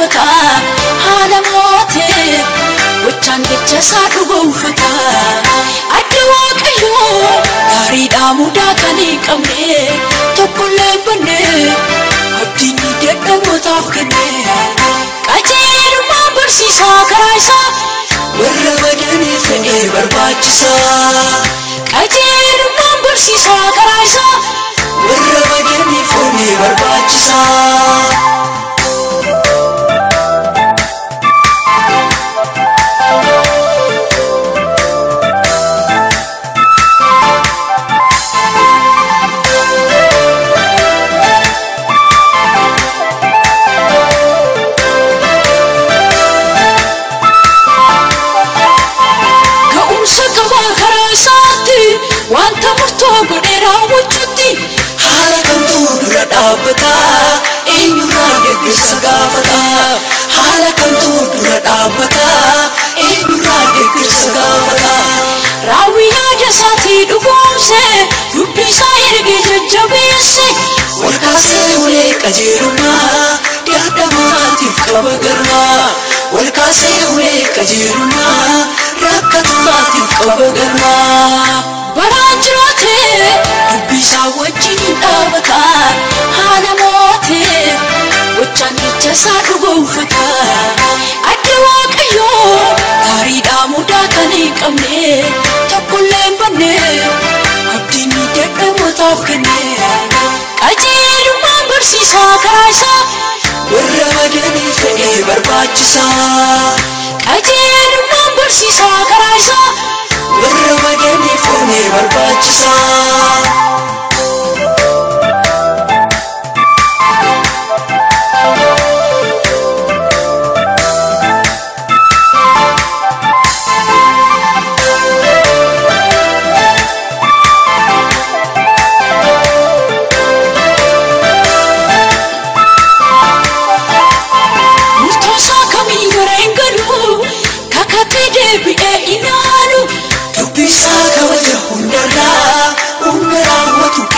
በቃ አለሞት ብቻን ብቻ ሳድርጎው ፈታ አድዋ ቀዮ ጋሪ ዳሙዳ ከኔ ቀምኔ tokkolle banne abdiinyi dadhabootaaf kenne qajeelummaan barsiisaa karaa isaa warra badaniif fedhee barbaachisaa qajeelummaan barsiisaa raawwachuutti haala kamtu dura dhaabbata eenyurraa deeggarsa gaafata haala kamtu dura dhaabbata eenyurraa deeggarsa gaafata raawwii yaada isaatii dhugoomse dubbii isaa ergee jajjabeesse wal kaasee ulee qajeelummaa dadhabootaatiif qaba galmaa olkaasee ulee qajeeluna rakkatummaatiin qaba galmaa baraan jiroote dubbisaa wajjin dhaabataa haala mooteef wachaan jecha isaa dhugoofata. aachisa qajeelummaan barsiisa karaa isaa warra badeeniif oomee barbaachisa.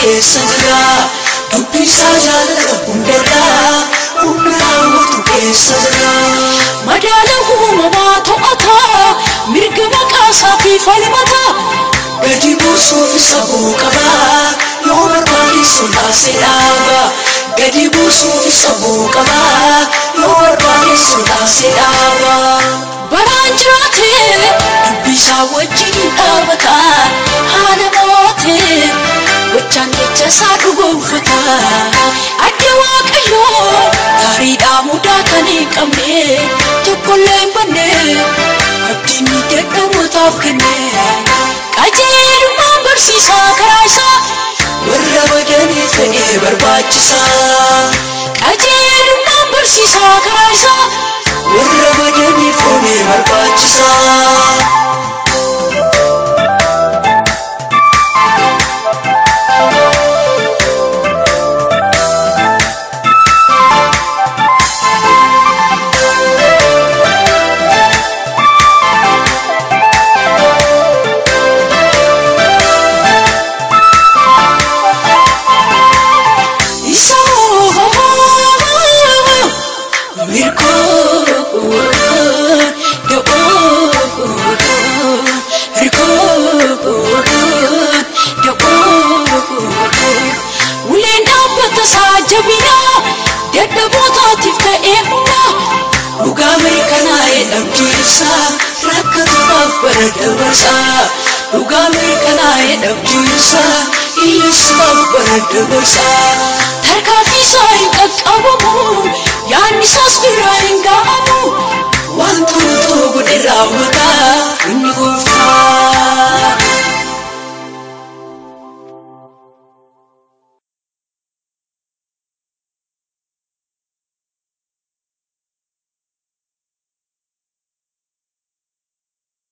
Keessa jira dubbisaa jaalala hundarraa humna raawwatu keessa jira madaala uumamaa to'ata mirga maqaa isaatii falmata gadi buusuuf isa qaba yoo barbaade sodaasee dhaaba gadi buusuuf isa qaba yoo barbaade sodaasee dhaaba baraan jiraate dubbisaa wajjin dhaabata gochaan jecha isaa dhugoomfata adda waaqayyoo gaariidhaa mudaa kan hin qabne tokkollee hin banne abdiin dadhabootaaf kenne qajeelummaan barsiisaa karaa isaa warra badanii fedhee barbaachisa qajeelummaan barsiisaa karaa isaa dhugaa mirkanaa'ee dhugaa mirkanaa'ee dhabdiinsaa iyyeessuudhaaf bara dabarsaa Her kafi sain ka kamu Yan misas birain kamu Wantu tu gudirau